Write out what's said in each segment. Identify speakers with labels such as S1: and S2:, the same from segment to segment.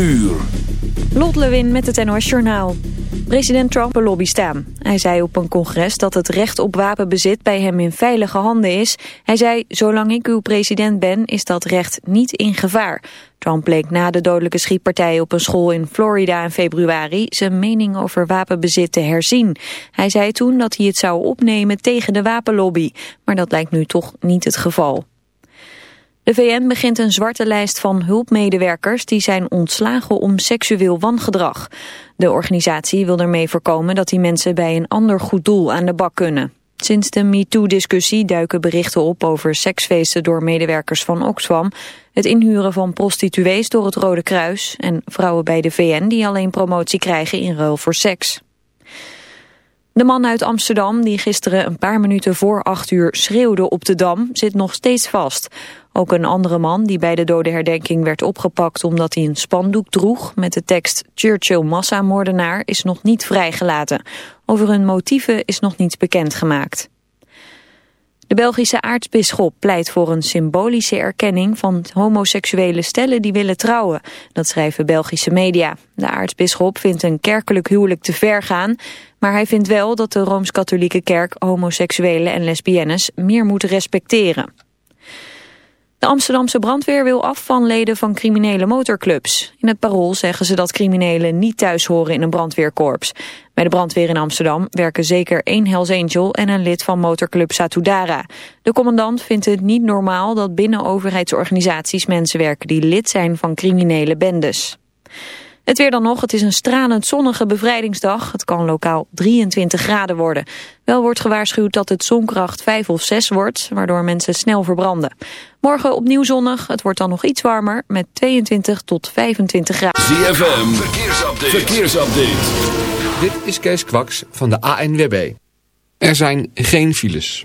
S1: uur.
S2: Lot Lewin met het NOS Journaal. President Trump een lobby staan. Hij zei op een congres dat het recht op wapenbezit bij hem in veilige handen is. Hij zei, zolang ik uw president ben, is dat recht niet in gevaar. Trump bleek na de dodelijke schietpartij op een school in Florida in februari zijn mening over wapenbezit te herzien. Hij zei toen dat hij het zou opnemen tegen de wapenlobby, maar dat lijkt nu toch niet het geval. De VN begint een zwarte lijst van hulpmedewerkers die zijn ontslagen om seksueel wangedrag. De organisatie wil ermee voorkomen dat die mensen bij een ander goed doel aan de bak kunnen. Sinds de MeToo-discussie duiken berichten op over seksfeesten door medewerkers van Oxfam, het inhuren van prostituees door het Rode Kruis en vrouwen bij de VN die alleen promotie krijgen in ruil voor seks. De man uit Amsterdam, die gisteren een paar minuten voor acht uur schreeuwde op de Dam, zit nog steeds vast. Ook een andere man die bij de dode herdenking werd opgepakt omdat hij een spandoek droeg met de tekst Churchill massamoordenaar is nog niet vrijgelaten. Over hun motieven is nog niets bekendgemaakt. De Belgische aartsbisschop pleit voor een symbolische erkenning van homoseksuele stellen die willen trouwen. Dat schrijven Belgische media. De aartsbisschop vindt een kerkelijk huwelijk te ver gaan, maar hij vindt wel dat de Rooms-Katholieke Kerk homoseksuelen en lesbiennes meer moet respecteren. De Amsterdamse brandweer wil af van leden van criminele motorclubs. In het parool zeggen ze dat criminelen niet thuis horen in een brandweerkorps. Bij de brandweer in Amsterdam werken zeker één Hells Angel en een lid van motorclub Satudara. De commandant vindt het niet normaal dat binnen overheidsorganisaties mensen werken die lid zijn van criminele bendes. Het weer dan nog, het is een stralend zonnige bevrijdingsdag. Het kan lokaal 23 graden worden. Wel wordt gewaarschuwd dat het zonkracht 5 of 6 wordt, waardoor mensen snel verbranden. Morgen opnieuw zonnig, het wordt dan nog iets warmer met 22 tot 25 graden.
S1: ZFM, verkeersupdate. verkeersupdate.
S3: Dit is Kees Kwaks van de ANWB. Er zijn geen files.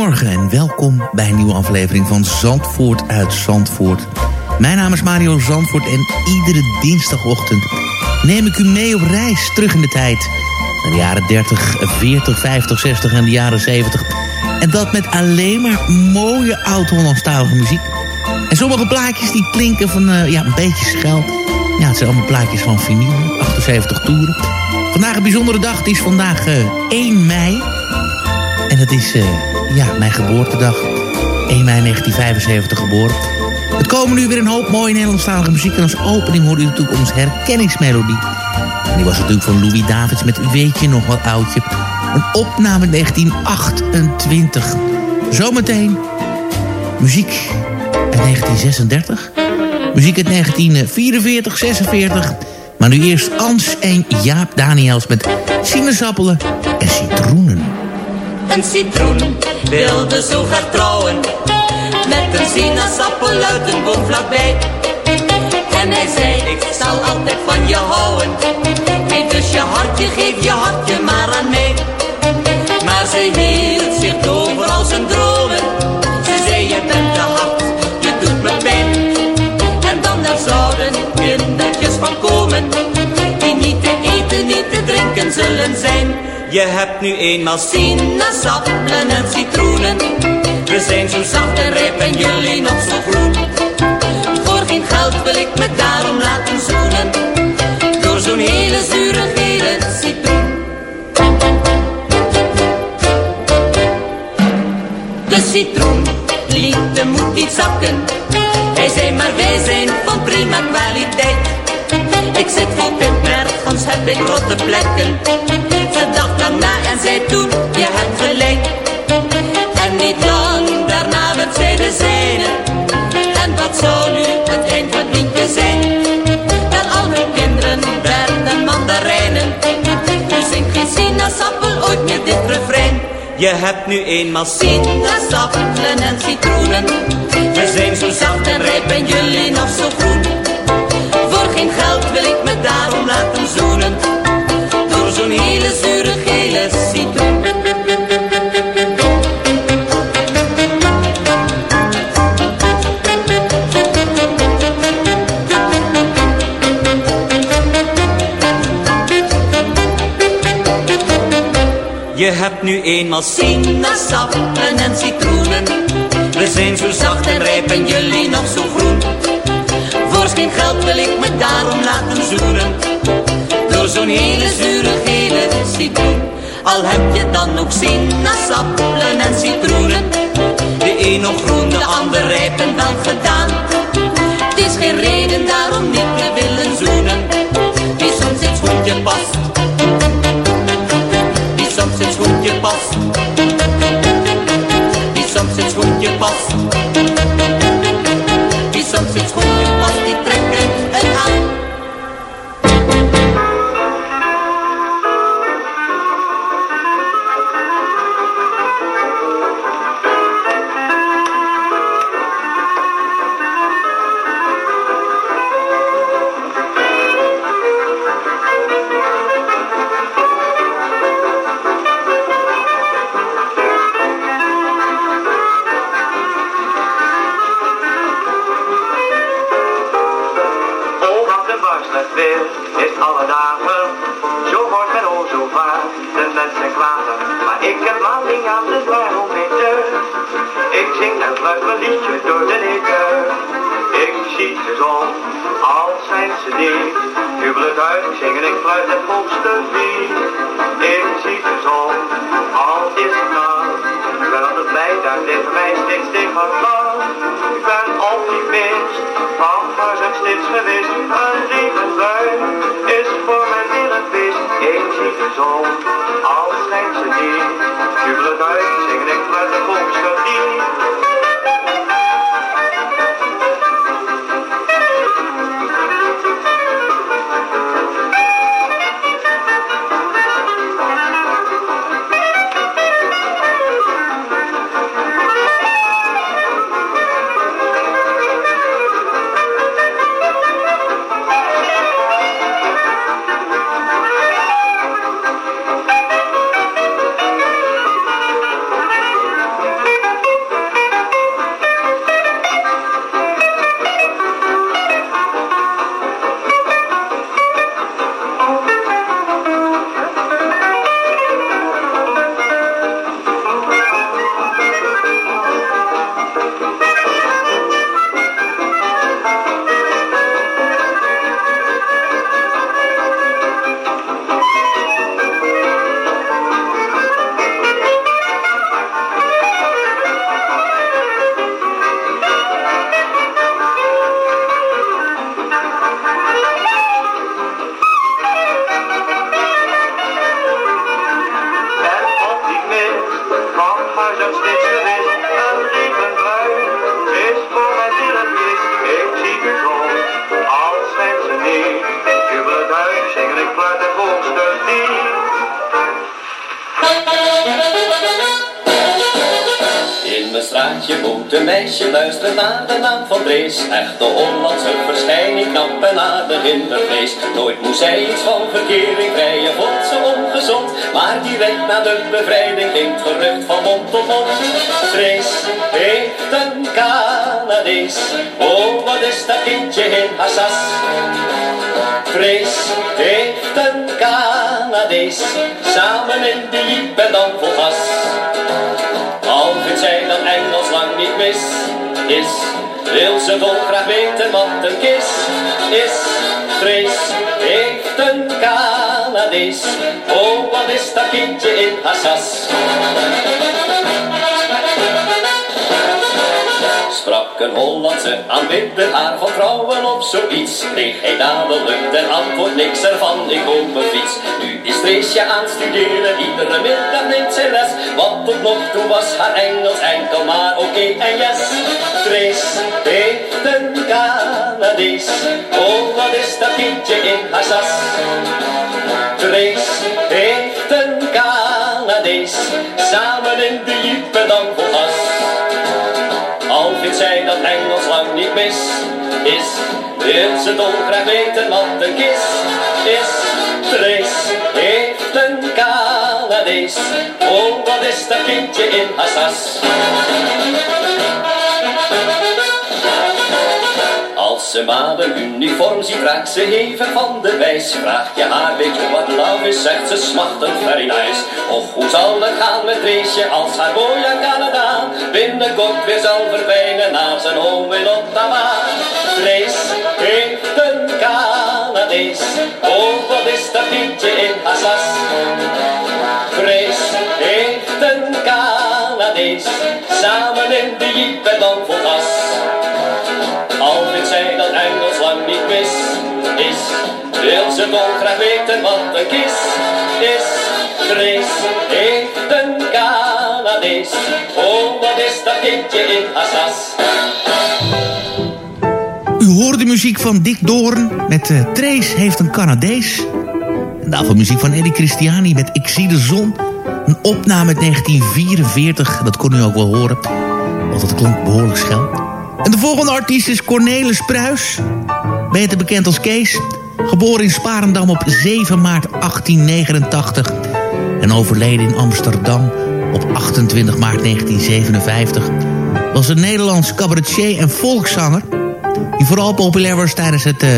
S4: Goedemorgen en welkom bij een nieuwe aflevering van Zandvoort uit Zandvoort. Mijn naam is Mario Zandvoort en iedere dinsdagochtend neem ik u mee op reis terug in de tijd. Naar de jaren 30, 40, 50, 60 en de jaren 70. En dat met alleen maar mooie oud-Hollandstalige muziek. En sommige plaatjes die klinken van eh, ja, een beetje schel. Ja, het zijn allemaal plaatjes van vinyl, 78 toeren. Vandaag een bijzondere dag, het is vandaag eh, 1 mei. En het is eh, ja, mijn geboortedag. 1 mei 1975 geboren. Het komen nu weer een hoop mooie Nederlandstalige muziek. En als opening hoorde u natuurlijk onze herkenningsmelodie. En die was natuurlijk van Louis Davids met Weet je nog wat oudje. Een opname 1928. Zometeen muziek uit 1936. Muziek uit 1944, 46. Maar nu eerst Ans en Jaap Daniels met sinaasappelen en citroenen.
S5: Een citroen wilde zo graag trouwen. Met een sinaasappel uit een boom vlakbij. En hij zei, ik zal altijd van je houden. Geef dus je hartje, geef je hartje maar aan mij. Maar ze hield zich over als een dromen Ze zei, je bent te hard, je doet me pijn. En dan daar zouden kindertjes van komen Die niet te eten, niet te drinken zullen zijn je hebt nu eenmaal sinaasappelen en citroenen. We zijn zo zacht en rijp en jullie nog zo groen. Voor geen geld wil ik me daarom laten zoenen. Door zo'n hele zure gele citroen. De citroen liet de moed niet zakken. Hij zei maar wij zijn van prima kwaliteit. Heb ik rotte plekken. Verdacht lang na en zei toen, je hebt gelijk. En niet lang daarna werd zij de zijne. En wat zou nu het eind van liedje zijn? Dat al hun kinderen werden mandarijnen. Nu zingt geen sinaasappel ooit meer dit refrein. Je hebt nu eenmaal sinaasappelen en citroenen. We zijn zo zacht en rijp en jullie nog zo groen. Voor geen geld wil ik me daarom laten. Hele zure gele citroen. Je hebt nu eenmaal sinaasappelen en citroenen. We zijn zo zacht en rijp en jullie nog zo groen. Voor geen geld wil ik me daarom laten zoenen. Door zo'n hele zure Al heb je dan ook sinaasappelen en citroenen. De een nog groen, de ander rijp en wel gedaan. Het is geen reden
S6: van
S7: verkering krijgen, vond ze ongezond. Maar direct na de bevrijding ging gerucht van mond tot mond. Drees heeft een Canadees, oh wat is dat kindje in haar sas. Vrees heeft een Canadees, samen in de jeep en dan vol gas. Al vindt zij dat Engels lang niet mis is, wil ze dolgraag weten wat een kis is. Vrees heeft een Canadees, oh wat is dat kindje in haar sas. Sprak een Hollandse aanbidder haar van vrouwen op zoiets. Kreeg hij dadelijk ten antwoord niks ervan, ik koop een fiets. Nu is Treesje aan studeren, iedere middag nog toe was haar Engels enkel maar oké en yes. Trace heeft een Canadees. Oh, wat is dat kindje in haar sas? Trace heeft een Canadees. Samen in de jeep en dan vol gas. Al vindt zij dat Engels lang niet mis is, wil ze dolgraag weten wat een kis is. Trace Canadees. Oh, wat is dat kindje in haar sas? Als ze maar uniform ziet, raakt ze even van de wijs. Vraag je haar, weet je wat love is, zegt ze smachtend very nice. Och, hoe zal het gaan met Reesje als haar boy aan Canada binnenkort weer zal verdwijnen naar zijn home in Ottawa. Trace heeft een Canadees, oh wat is dat kindje in haar Samen in de jeep en dan vol gas. Al zij dat Engels lang niet mis is, wil ze dolgraag weten wat een kis is. Grace heeft een Canadees, oh wat is dat kindje in haar sas.
S4: U hoort de muziek van Dick Doorn met eh, Trace heeft een Canadees. En daarvoor muziek van Eddie Christiani met Ik zie de zon. Een opname uit 1944, dat kon u ook wel horen. Want dat klonk behoorlijk schel. En de volgende artiest is Cornelis Pruis. Beter bekend als Kees. Geboren in Sparendam op 7 maart 1889. En overleden in Amsterdam op 28 maart 1957. Was een Nederlands cabaretier en volkszanger. Die vooral populair was tijdens het uh,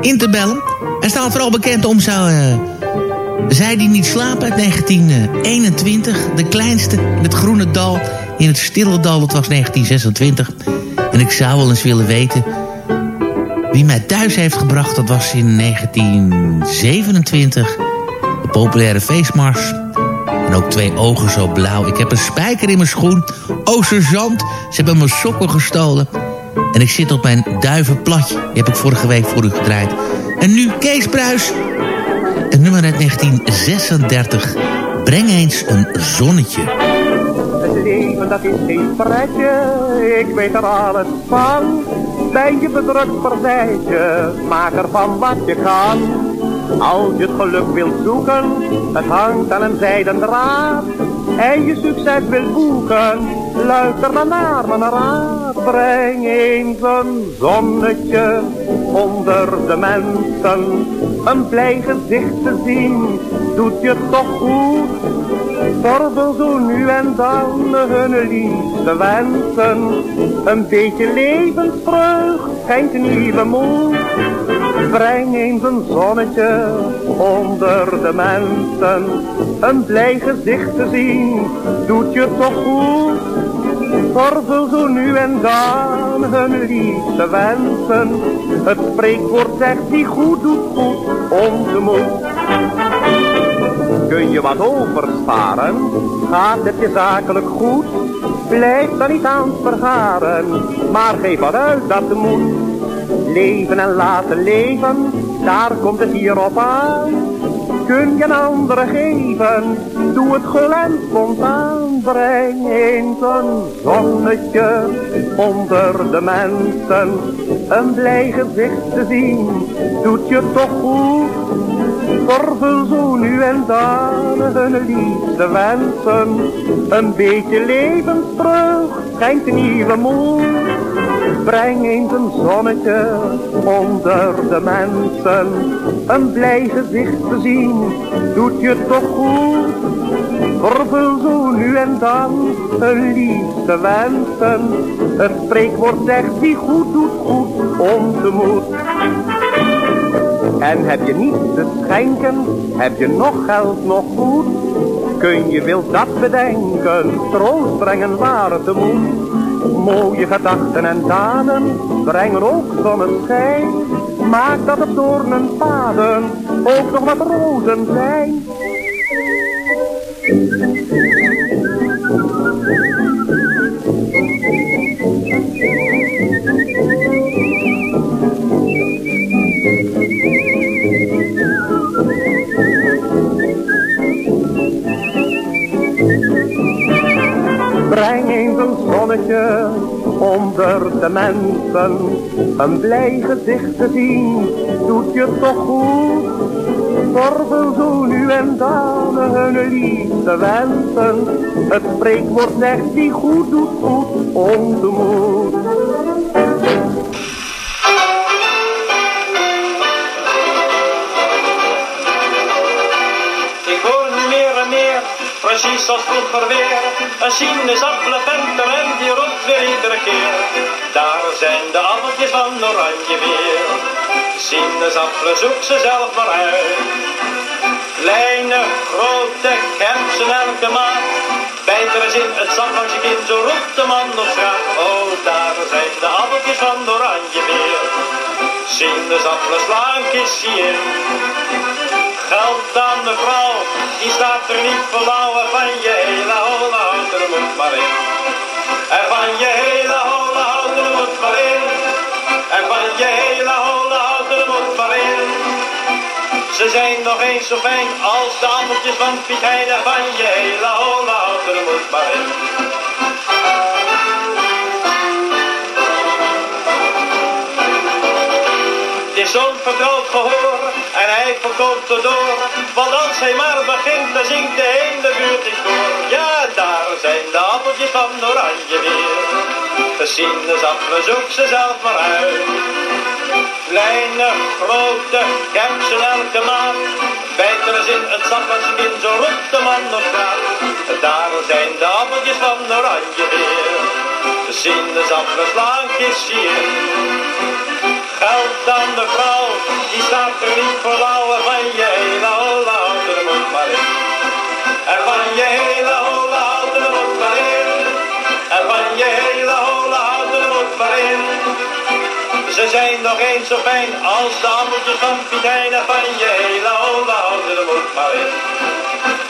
S4: interbellen. Hij staat vooral bekend om zijn... Uh, zij die niet slapen uit 1921. De kleinste in het groene dal. In het stille dal, dat was 1926. En ik zou wel eens willen weten... Wie mij thuis heeft gebracht, dat was in 1927. De populaire feestmars. En ook twee ogen zo blauw. Ik heb een spijker in mijn schoen. Oh, sergeant, ze hebben mijn sokken gestolen. En ik zit op mijn duivenplatje. Die heb ik vorige week voor u gedraaid. En nu Kees Pruis. Nummer uit 1936. Breng eens een zonnetje.
S8: Het leven dat is geen pretje, ik weet er alles van. Ben je bedrukt partijtje, maak ervan wat je kan. Als je het geluk wilt zoeken, het hangt aan een zijden draad. En je succes wilt boeken, luister dan naar mijn raad. Breng eens een zonnetje onder de mensen. Een blij gezicht te zien, doet je toch goed. Torvel zo nu en dan hun liefste wensen. Een beetje levensvreugd schenkt nieuwe moed. Breng eens een zonnetje onder de mensen. Een blij gezicht te zien, doet je toch goed. Torvel zo nu en dan hun liefste wensen. Het spreekwoord zegt die goed doet goed, onze moed. Kun je wat oversparen? Gaat het je zakelijk goed? Blijf dan niet aan het vergaren, maar geef wat uit dat moet. Leven en laten leven, daar komt het hier op aan. Kun je een andere geven, doe het gul spontaan. Breng eens een zonnetje onder de mensen. Een blij gezicht te zien, doet je toch goed. Vervul zo nu en dan hun liefste wensen. Een beetje levensvreugd schenkt nieuwe moed. Breng eens een zonnetje onder de mensen. Een blij gezicht te zien, doet je toch goed. Vervul zo nu en dan hun liefste wensen. Het spreekwoord zegt wie goed doet goed, onze moed. En heb je niets te schenken, heb je nog geld, nog goed. Kun je wil dat bedenken, troost brengen waar het moet. Mooie gedachten en daden brengen ook zonneschijn. Maak dat op doornen paden ook nog wat rozen zijn. Eens een zonnetje onder de mensen. Een blij gezicht te zien, doet je toch goed. Voor zo nu en dan hun liefde wensen. Het spreekwoord zegt die goed doet goed ontmoet.
S9: Ik hoor nu meer en meer, precies als vroeger weer. Een sinaasappelventer en die roept weer iedere keer. Daar zijn de appeltjes van oranje weer. Sinaasappelen zoek ze zelf maar uit. Kleine, grote, kersen elke maat. Bijt er eens in het zak als je kind, zo roept de man op straat. Oh, daar zijn de appeltjes van oranje weer. Sinaasappelen slaan kistje in. Geld aan de vrouw, die staat er niet voor lauw. En van je hele holle hout er moet maar in. En van je hele holle hout er moet maar in. En van je hele holle hout er moet maar in. Ze zijn nog eens zo fijn als de appeltjes van Piet Hein. En van je hele holle moet maar in. Verkoopt er door. Want als hij maar begint, dan zingt de hele buurt in koor. Ja, daar zijn de appeltjes van oranje weer. De sinaasappelen zoek ze zelf maar uit. Kleine, grote, kersen elke maat. Bijt er eens in het zak als je kind, zo roept de man op straat. Daar zijn de appeltjes van oranje weer. De sinaasappelen slaan kistje in. Aan de vrouw, die staat er niet voor lauw. En van je hele holle er moet maar in. En van je hele holle er moet maar in. En van je hele holle er moet maar in. Ze zijn nog eens zo fijn als de appeltjes van Piet Hein. En van je hele holle er moet maar in.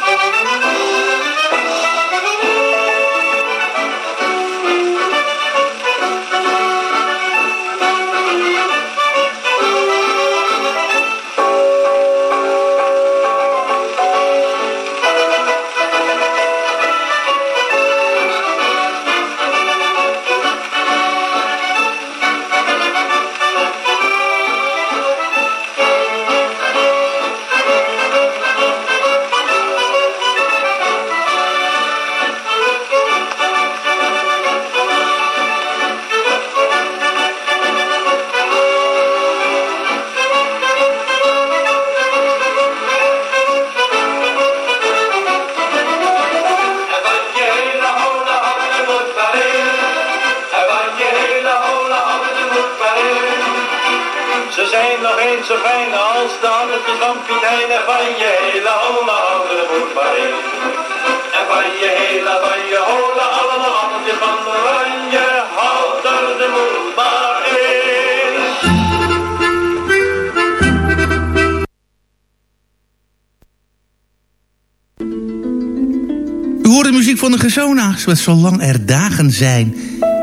S4: Zolang er dagen zijn.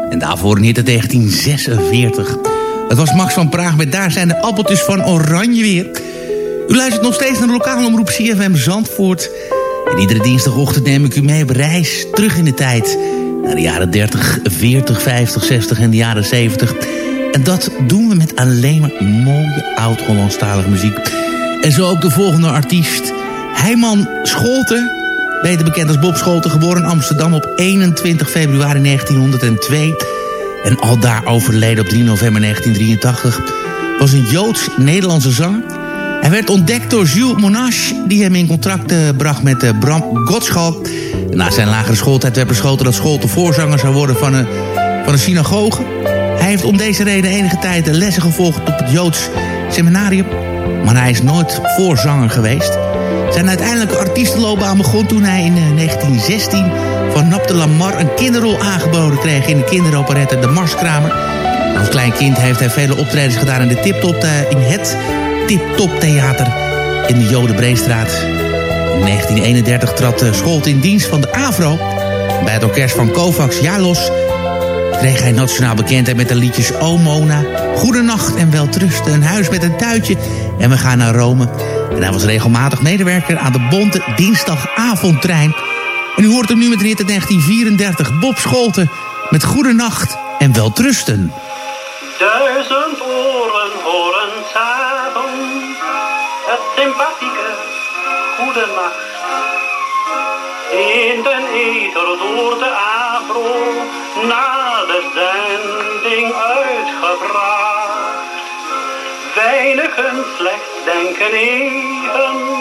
S4: En daarvoor in hitte 1946. Het was Max van Praag met Daar zijn de appeltjes van Oranje weer. U luistert nog steeds naar de lokale omroep CFM Zandvoort. En iedere dinsdagochtend neem ik u mee op reis terug in de tijd. Naar de jaren 30, 40, 50, 60 en de jaren 70. En dat doen we met alleen maar mooie oud-Hollandstalige muziek. En zo ook de volgende artiest. Heiman Scholten, beter bekend als Bob Scholten, geboren in Amsterdam op 21 februari 1902. En al daar overleden op 3 november 1983. Was een Joods-Nederlandse zanger. Hij werd ontdekt door Jules Monash, die hem in contact eh, bracht met eh, Bram Gottschalk. Na zijn lagere schooltijd werd besloten dat Scholten voorzanger zou worden van een, van een synagoge. Hij heeft om deze reden enige tijd lessen gevolgd op het Joods seminarium. Maar hij is nooit voorzanger geweest. Zijn uiteindelijke artiestenloopbaan begon toen hij in eh, 1916 van Nap de Lamar een kinderrol aangeboden kreeg in de kinderoperette De Marskramer. Als klein kind heeft hij vele optredens gedaan in, de Tip-Top, eh, in het Tip-Top Theater in de Jodenbreestraat. In 1931 trad eh, Scholt in dienst van de AVRO. Bij het orkest van Kovacs Jalos kreeg hij nationaal bekendheid met de liedjes O Mona, Goedenacht en Welterusten, Een huis met een tuitje en we gaan naar Rome. En hij was regelmatig medewerker aan de bonte dinsdagavondtrein. En u hoort hem nu met rit 1334 1934, Bob Scholten... met Goedenacht en Weltrusten.
S9: Duizend oren horen samen het sympathieke Goedenacht. In den ether door de na. een slechts denken even.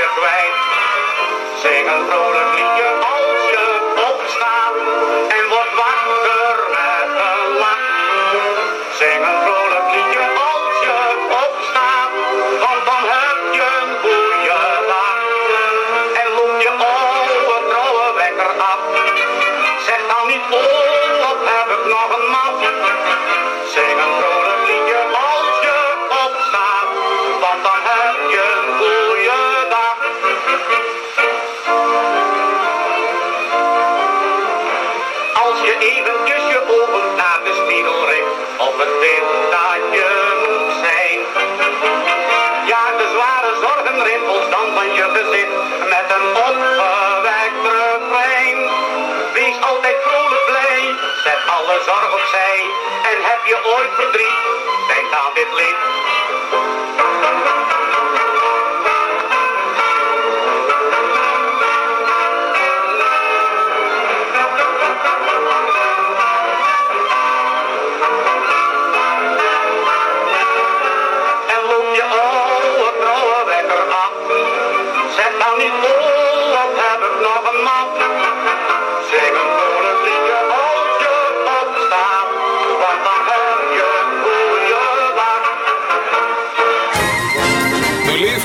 S10: we're bright. Sing a je
S6: eventjes je ogen naar de spiegel richt, op het beeld dat je moet zijn. Ja, de zware zorgen rimpels dan van je gezicht, met een opgewekt refrein. Wees altijd vrolijk blij, zet alle zorg opzij, en heb je ooit verdriet, denk aan dit lied.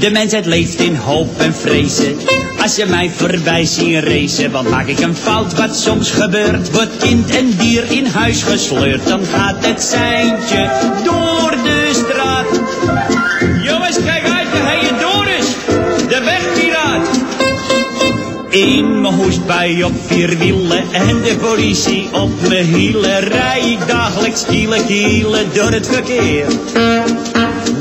S11: De mensheid leeft in hoop en vrezen. Als je mij voorbij ziet racen, want maak ik een fout wat soms gebeurt. Wordt kind en dier in huis gesleurd, dan gaat het seintje door de straat. Jongens, kijk uit, de door is, de wegpiraat. In mijn hoestbui op vier wielen en de politie op mijn hielen. Rij ik dagelijks kielen kielen door het verkeer.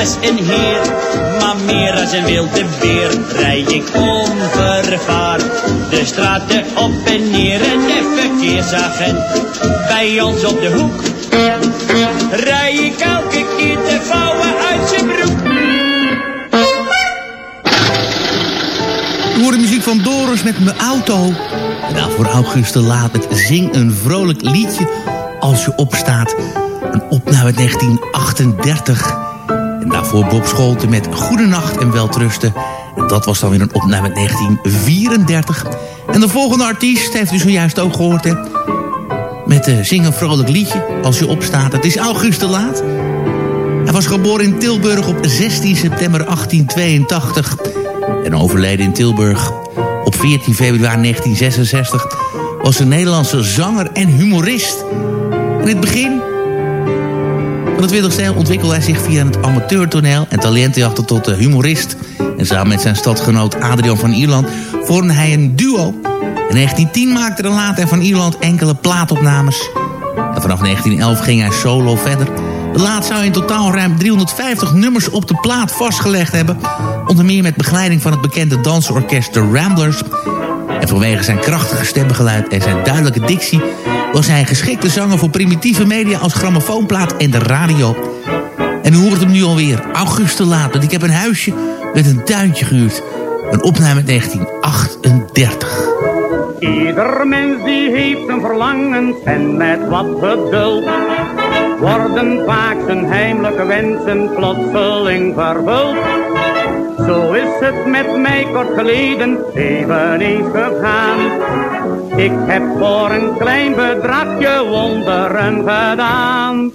S11: als een heer, maar meer als een wilde beer rij ik onvervaard de straten op en neer en de verkeersagent bij ons op de hoek. Rij ik elke keer de vouwen uit zijn broek.
S4: We horen muziek van Doris met mijn auto. En daarvoor August de Laat met Zing een vrolijk liedje als je opstaat. Een opname uit 1938. Daarvoor Bob Scholten met Goedenacht en Welterusten. En dat was dan weer een opname uit 1934. En de volgende artiest heeft u zojuist ook gehoord? Met uh, Zing een vrolijk liedje als je opstaat. Het is August de Laat. Hij was geboren in Tilburg op 16 september 1882 en overleden in Tilburg op 14 februari 1966... was een Nederlandse zanger en humorist. In het begin Van de 20 ontwikkelde hij zich via het amateurtoneel en talentenjachten tot de humorist. En samen met zijn stadgenoot Adrian van Ierland vormde hij een duo. In 1910 maakte de later van Ierland enkele plaatopnames. Vanaf 1911 ging hij solo verder. De laat zou in totaal ruim 350 nummers op de plaat vastgelegd hebben. Onder meer met begeleiding van het bekende dansorkest The Ramblers. En vanwege zijn krachtige stemgeluid en zijn duidelijke dictie... was hij geschikte zanger voor primitieve media als grammofoonplaat en de radio. En u hoort hem nu alweer, Auguste Laat. Want ik heb een huisje met een tuintje gehuurd. Een opname 1938.
S10: Ieder mens die heeft een verlangen en met wat geduld worden vaak zijn heimelijke wensen plotseling vervuld. Zo is het met mij kort geleden eveneens gegaan. Ik heb voor een klein bedragje wonderen gedaan.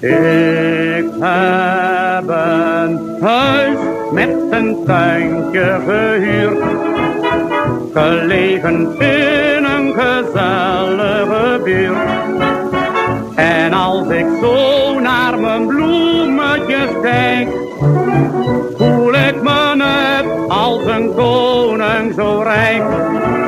S10: Ik heb een huis met een tuintje gehuurd. Gelegen in een gezellige buurt. En als ik zo naar mijn bloemetjes kijk, voel ik me net als een koning zo rijk.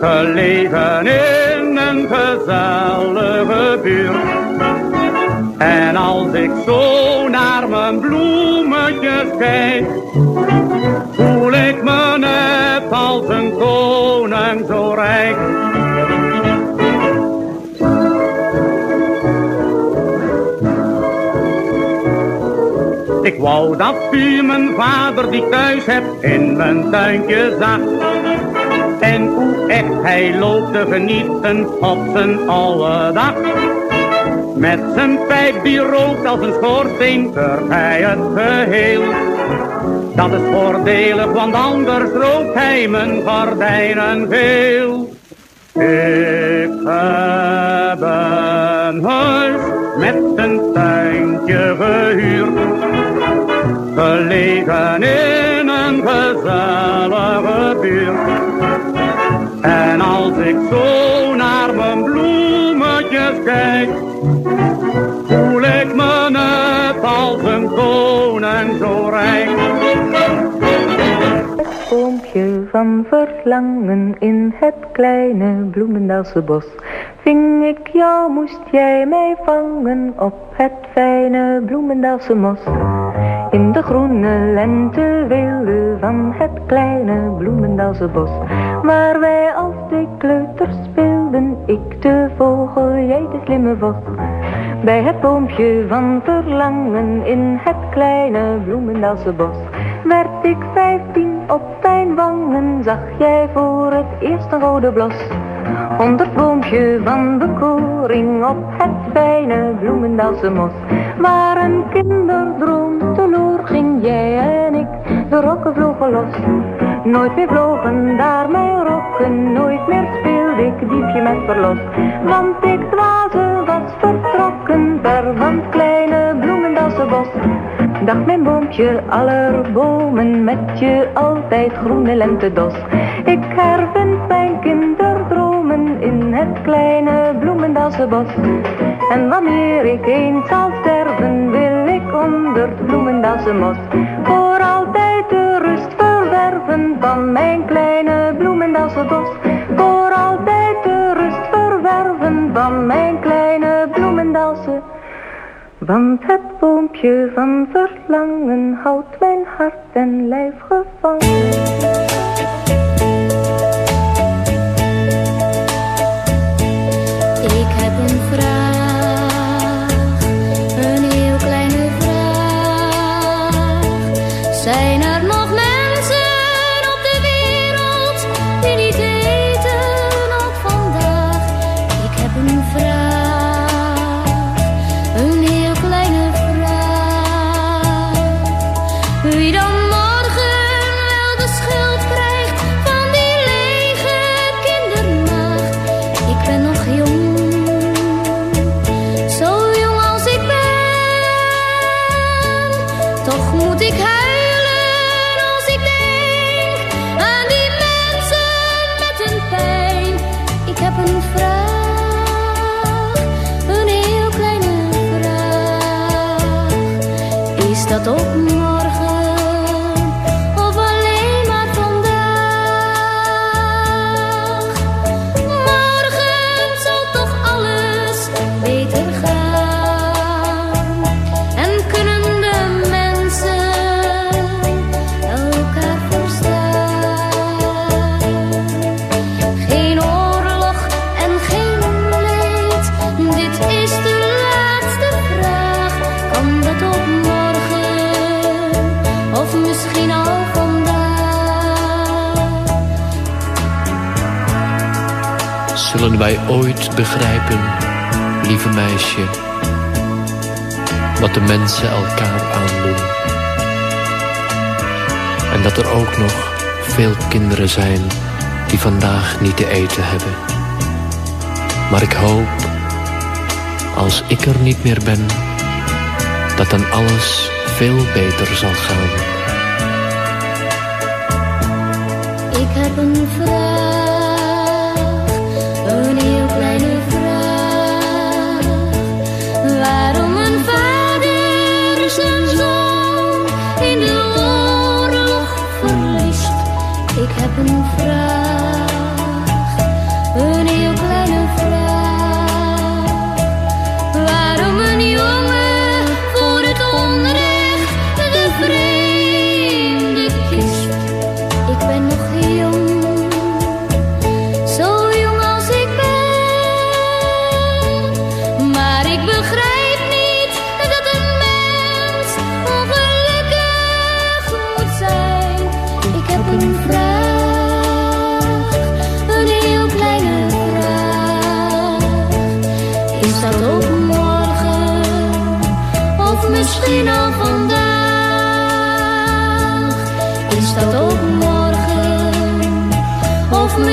S10: Gelegen in een gezellige buurt. En als ik zo naar mijn bloemetjes kijk, voel ik me net als een koning zo rijk. Ik wou dat u mijn vader die thuis heb in mijn tuintje zag. En hoe echt hij loopt te genieten op zijn oude dag. Met zijn pijp die rookt als een schoorsteen, hij het geheel. Dat is voordelig, want anders rookt hij mijn gordijnen veel. Ik heb een huis met een tuintje gehuurd. Gelegen in een gezellige buurt. En als ik zo naar mijn bloemetjes kijk, voel ik me net als een koning zo rijk.
S12: Boompje van verlangen in het kleine Bloemendaalse bos. Ving ik jou, moest jij mij vangen op het fijne Bloemendaalse mos. In de groene lenteweelde van het kleine Bloemendaalse bos. Waar wij als twee kleuters speelden, ik de vogel, jij de slimme vos. Bij het boompje van verlangen in het kleine Bloemendaalse bos. Werd ik vijftien op mijn wangen, zag jij voor het eerst een rode blos. Onder het boompje van bekoring op het fijne Bloemendaalse mos. Waar een kinderdroom teloor ging jij en ik, de rokken vlogen los. Nooit meer vlogen daar mijn rokken, nooit meer speelde ik diefje met verlos. Want ik dwaze was vertrokken, ver van het kleine Bloemendaalse bos. Dag mijn boompje, aller bomen, met je altijd groene lentedos. Ik hervind mijn kinderdromen in het kleine Bloemendaalse bos. En wanneer ik eens zal sterven, wil ik onder het Bloemendaalse van mijn kleine Bloemendaalse bos. Voor altijd de rust verwerven van mijn kleine Bloemendaalse want het boompje van verlangen houdt mijn hart en lijf gevangen.
S13: Zullen wij ooit begrijpen, lieve meisje, wat de mensen elkaar aandoen? En dat er ook nog veel kinderen zijn die vandaag niet te eten hebben. Maar ik hoop, als ik er niet meer ben, dat dan alles veel beter zal gaan.
S14: Ik heb een vraag,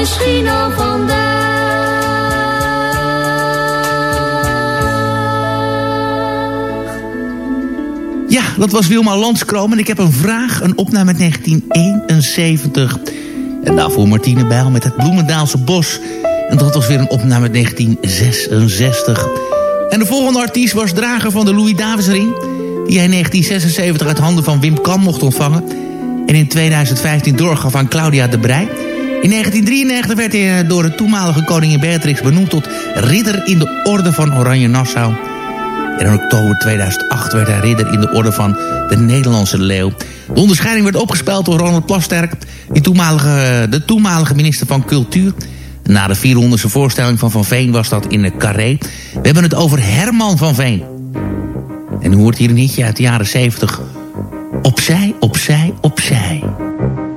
S14: misschien al vandaag?
S4: Ja, dat was Wilma Landskroom. En ik heb een vraag, een opname uit 1971. En daarvoor Martine Bijl met het Bloemendaalse Bos. En dat was weer een opname uit 1966. En de volgende artiest was drager van de Louis Davidsring... die hij in 1976 uit handen van Wim Kam mocht ontvangen... en in 2015 doorgaf aan Claudia de Brij. In 1993 werd hij eh, door de toenmalige koningin Beatrix benoemd... tot ridder in de Orde van Oranje Nassau... En in oktober 2008 werd hij ridder in de orde van de Nederlandse Leeuw. De onderscheiding werd opgespeeld door Ronald Plasterk, toenmalige, de toenmalige minister van Cultuur. Na de 400ste voorstelling van Van Veen was dat in de Carré. We hebben het over Herman van Veen. En u hoort hier een hitje uit de jaren 70. Opzij, opzij, opzij.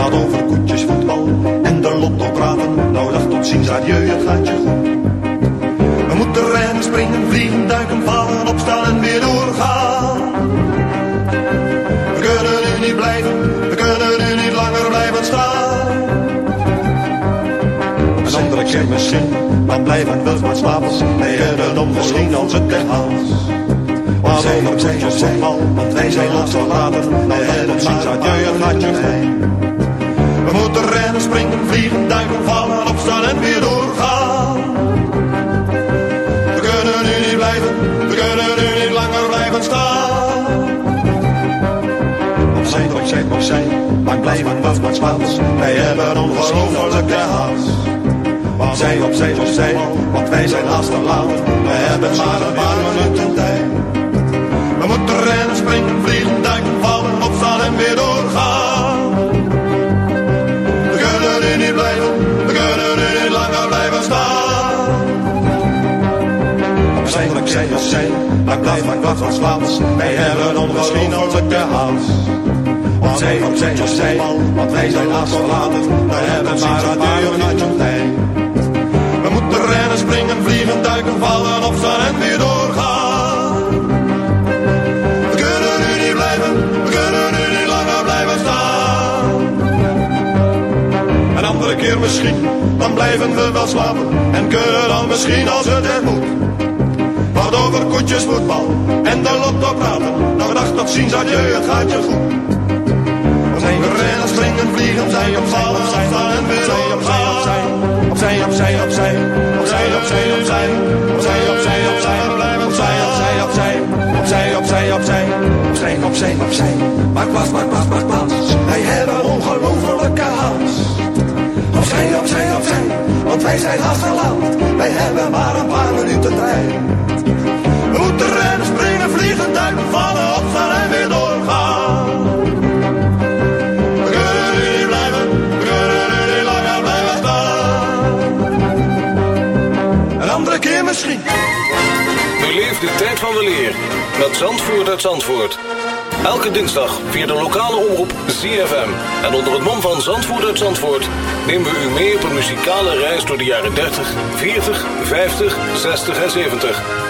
S15: Laat over koetjes, voetbal en de lotto praten. Nou dag tot ziens, adieu, het gaat je goed. We moeten rennen, springen, vliegen, duiken, vallen, opstaan en weer doorgaan. We kunnen nu niet blijven, we kunnen nu niet langer blijven staan. Een andere keer misschien, dan blijven we maar slapen. Wij hebben dan misschien als het echt haast. Maar zij, zij, zij, want wij zijn laatst al later. Wij hebben ziens, adieu, het gaat je. We moeten rennen, springen, vliegen, duiken, vallen, opstaan en weer doorgaan. We kunnen nu niet blijven, we kunnen nu niet langer blijven staan. Opzij, opzij, opzij, maar blijven we maar slapen. Wij hebben ongelofelijke haast. Opzij, opzij, opzij, want wij zijn te laat. We hebben maar een paar minuten tijd. We moeten rennen, springen, vliegen, duiken, vallen, opstaan en weer doorgaan. Opzij, opzij, opzij, maar blijf maar wat van slaats. Wij hebben ongelofelijke haast. Opzij, opzij, opzij, want wij zijn haast. We hebben maar een paar minuten tijd. We moeten rennen, springen, vliegen, duiken, vallen, opstaan en weer doorgaan. We kunnen nu niet blijven, we kunnen nu niet langer blijven staan. Een andere keer misschien, dan blijven we wel slapen. En kunnen dan misschien als het er moet. Over koetjes, voetbal en de lotto praten. Nou dag tot ziens, adieu, het gaat je goed. Moeten rennen, springen, vliegen, zij op vallen, opstaan en weer doorgaan. Opzij, opzij, opzij, opzij, opzij, opzij, opzij, opzij, opzij, blijven opzij, opzij, opzij, opzij, opzij, opzij, opzij, opzij, opzij. Maak plaats, maak plaats, maak plaats. Wij hebben ongelofelijke haast. Opzij, opzij, opzij, want wij zijn haast geland. Wij hebben maar een paar minuten tijd. Moeten rennen, springen, vliegen, duiken, vallen, opstaan en weer doorgaan. We kunnen blijven, we kunnen niet langer blijven staan. Een andere keer misschien.
S16: Beleef de tijd van de leer met Zandvoort uit Zandvoort. Elke dinsdag via de lokale omroep ZFM. En onder het mom van Zandvoort uit Zandvoort nemen we u mee op een muzikale reis door de jaren 30, 40, 50, 60 en 70.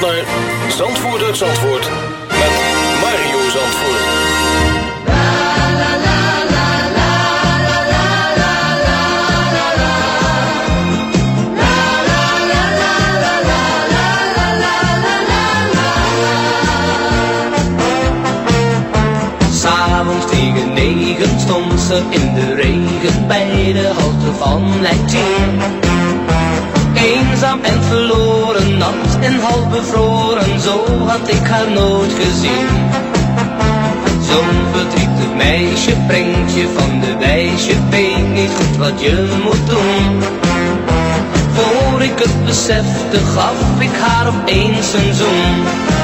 S16: naar Zandvoort uit Zandvoort met Mario Zandvoort.
S17: S'avonds tegen negen stond ze in de regen bij de halte van Leidschendam. Eenzaam en verloren, nat en half bevroren, zo had ik haar nooit gezien. Zo'n verdrietig meisje brengt je van de wijs, je weet niet goed wat je moet doen. Voor ik het besefte, gaf ik haar opeens een zoen.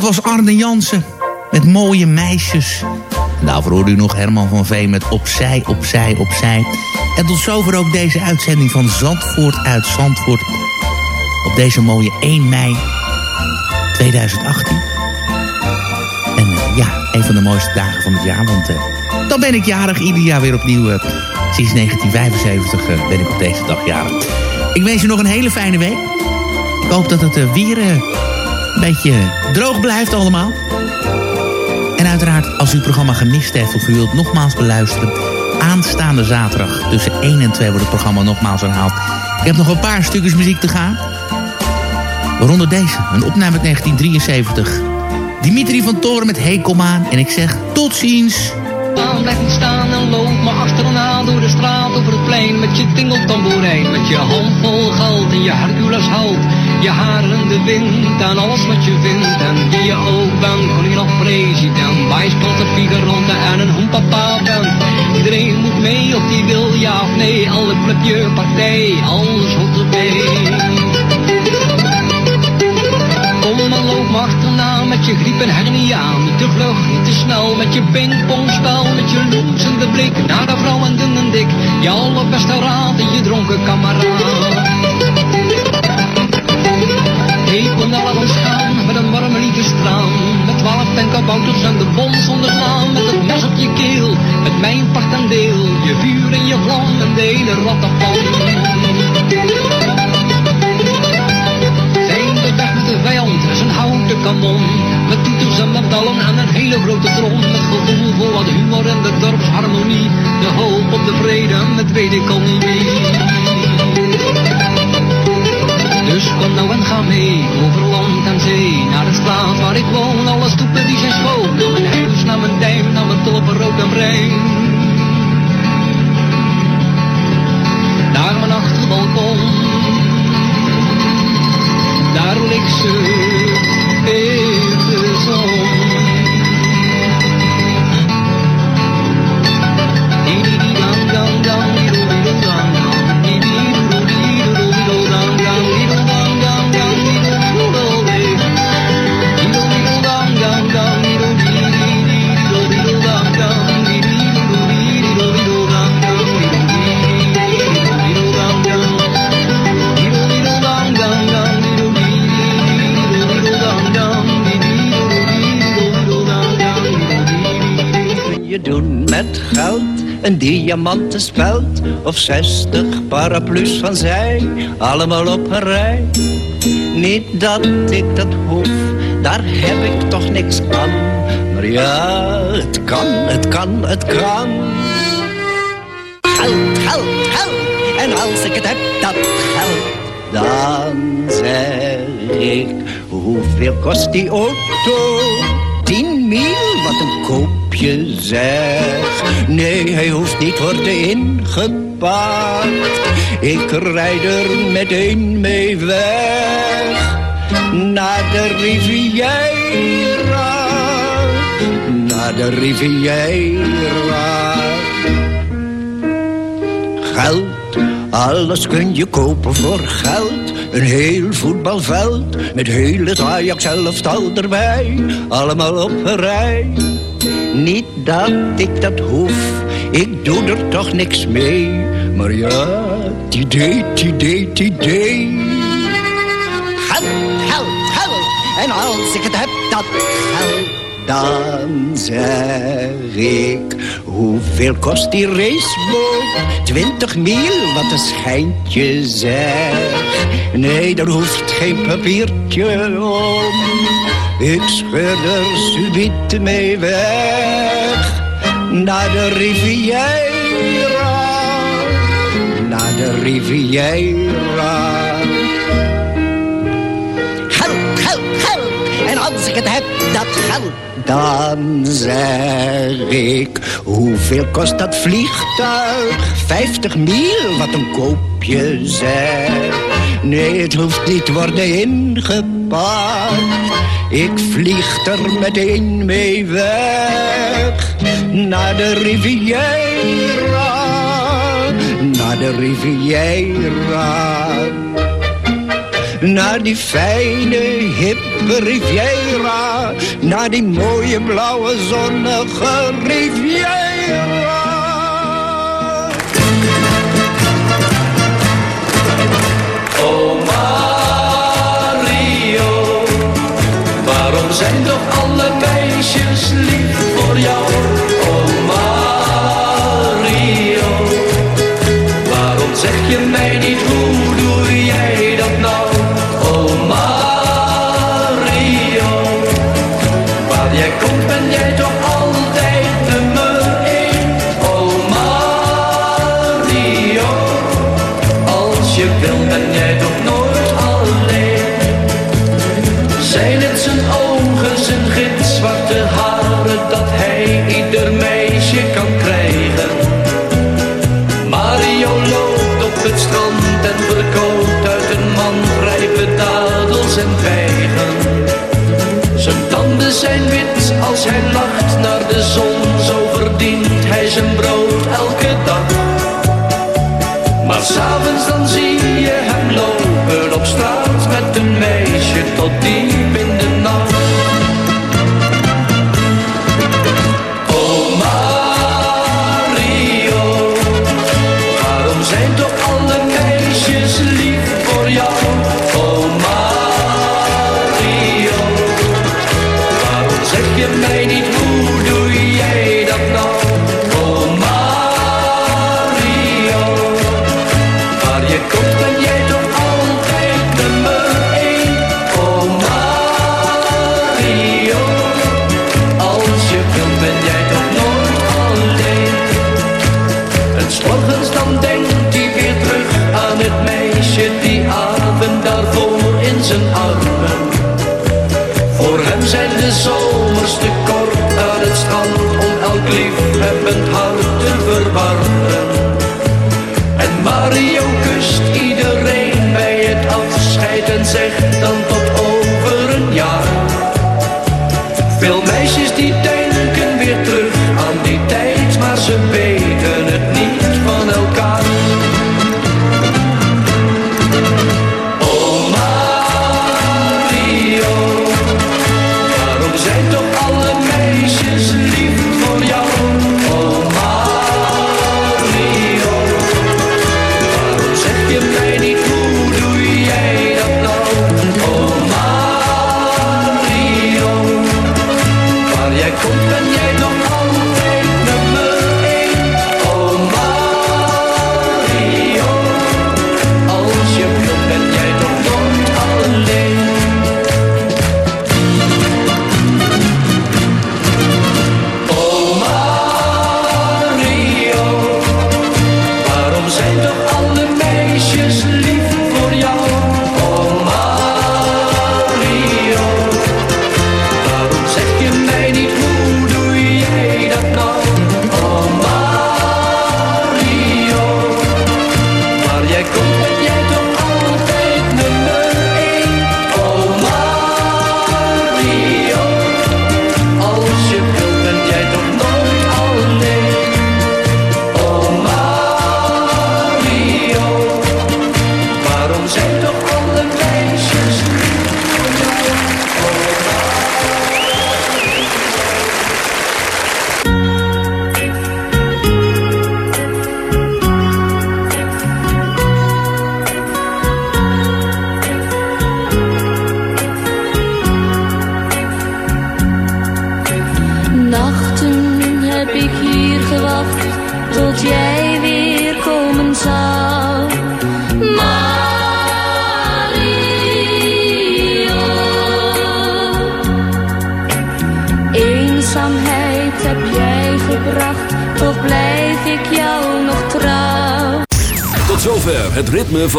S4: dat was Arne Jansen met mooie meisjes. En daarvoor hoorde u nog Herman van Veen met Opzij, Opzij, Opzij. En tot zover ook deze uitzending van Zandvoort uit Zandvoort. Op deze mooie 1 mei 2018. En eh, ja, een van de mooiste dagen van het jaar. Want eh, dan ben ik jarig, ieder jaar weer opnieuw. eh, sinds 1975 eh, ben ik op deze dag jarig. Ik wens u nog een hele fijne week. Ik hoop dat het weer beetje droog blijft allemaal. En uiteraard, als u het programma gemist heeft of u wilt nogmaals beluisteren... aanstaande zaterdag tussen 1 en 2 wordt het programma nogmaals herhaald. Ik heb nog een paar stukjes muziek te gaan. Waaronder deze, een opname uit 1973. Dimitri van Toren met Hey Kom aan. En ik zeg tot ziens.
S18: Aan, blijf niet staan en loop me achterna door de straat over het plein met
S19: je tingeltamboerijn, met je handvol geld en je Hercules houdt. Je haar in de wind en alles wat je vindt. En wie je ook bent, koningin of president, wijsplatte figuranten en een hoempapa bent. Iedereen moet mee of die wil, ja of nee. Alle clubje, partij, alles hoort erbij. Kom maar loop maar met je griep en hernia. Niet te vlug, niet te snel met je pingpongspel. Met je loensende blik naar de vrouw en dun en dik. Je allerbeste raad en je dronken kameraad. Kom nou laat ons gaan met een warme liefdestraan. Met twaalf tankabouters en de bom zonder naam. Met het mes op je keel, met mijn part en deel. Je vuur en je vlam en de hele rattenpan. Met toeters en medallen en een hele grote trom. Met gevoel voor wat humor en de dorpsharmonie. De hoop op de vrede met wedereconomie. Dus kom nou en ga mee, over land en zee, naar de straat waar ik woon. Alle stoepen die zijn schoon, naar mijn huis, naar mijn duim, naar mijn tulpen, rook en brein.
S18: Diamanten speld of zestig paraplu's van zij, allemaal op een rij. Niet dat ik dat hoef, daar heb ik toch niks aan. Maar ja, het kan, het kan, het kan. Geld, geld, geld. En als ik het heb, dat geld, dan zeg ik, hoeveel kost die auto? Tien mil, wat een koopje zeg. Nee, hij hoeft niet worden ingepakt. Ik rijd er meteen mee weg. Naar de Riviera. Naar de Riviera. Geld, alles kun je kopen voor geld. Een heel voetbalveld met heel het Ajax elftal erbij. Allemaal op een rij. Niet dat ik dat hoef, ik doe er toch niks mee. Maar ja, het idee, het idee, het idee. Geld, geld, geld. En als ik het heb, dat geld. Dan zeg ik, hoeveel kost die raceboot? Twintig mil, wat een schijntje zeg. Nee, daar hoeft geen papiertje om. Ik scheur er subiet mee weg. Naar de Riviera. Naar de Riviera. Geld, geld, geld. En als ik het heb, dat geld. Dan zeg ik, hoeveel kost dat vliegtuig? Vijftig mil, wat een koopje zeg. Nee, het hoeft niet worden ingepakt. Ik vlieg er meteen mee weg. Naar de Riviera. Naar de Riviera. Naar die fijne, hippe Riviera. Naar die mooie, blauwe, zonnige Riviera.
S20: Waarom zijn toch alle meisjes lief voor jou? Oh Mario, waarom zeg je mij niet hoe doe jij dat nou? Oh Mario, waar jij komt ben jij toch op het strand en verkoopt uit een mand rijpe dadels en vijgen. Zijn tanden zijn wit als hij lacht naar de zon, zo verdient hij zijn brood elke dag. Maar s'avonds dan zie je hem lopen op straat met een meisje tot die